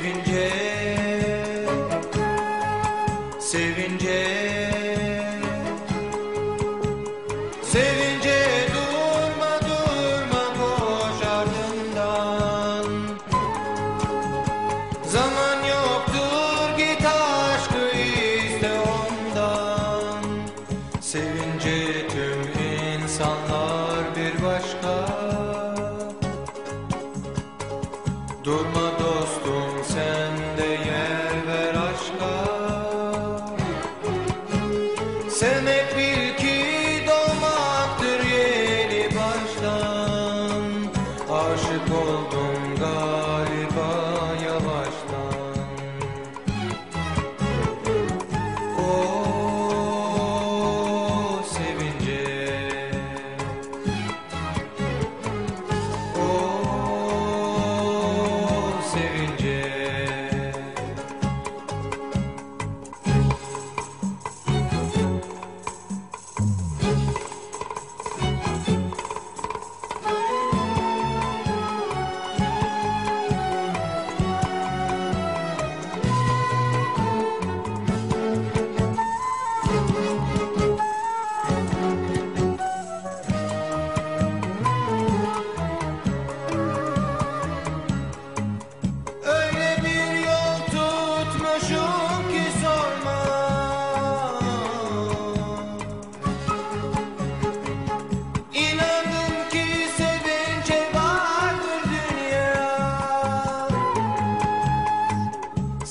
sevince sevin Durma dostum sen de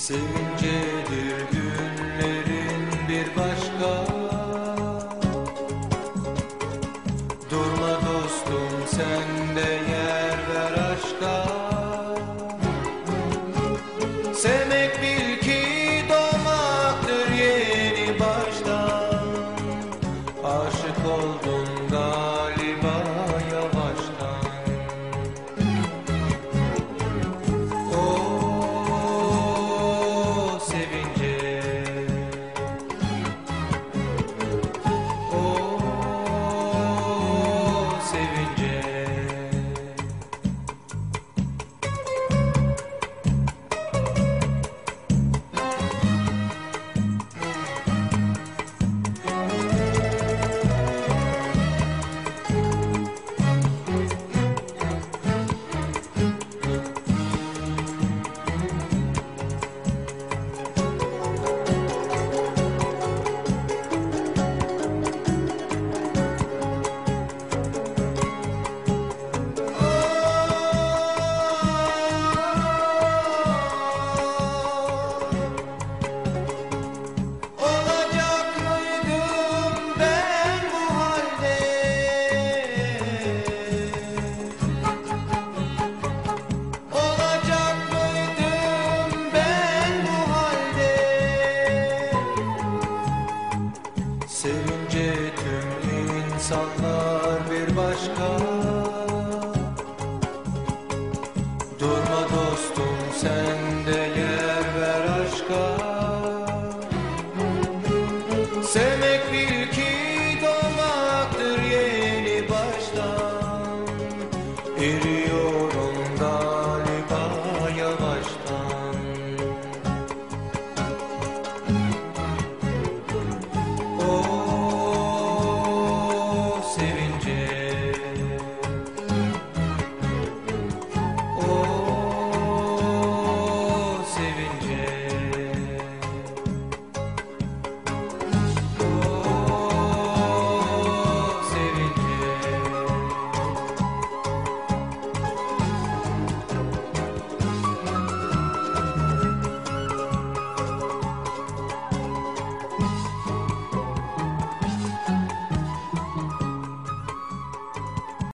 Sevincedir günlerin bir başka. Durma dostum sen de Sevince tüm insanlar bir başka. Durma dostum sen de yer ver aşka. Sevmek bil ki doğmaktır yeni baştan. Eriyor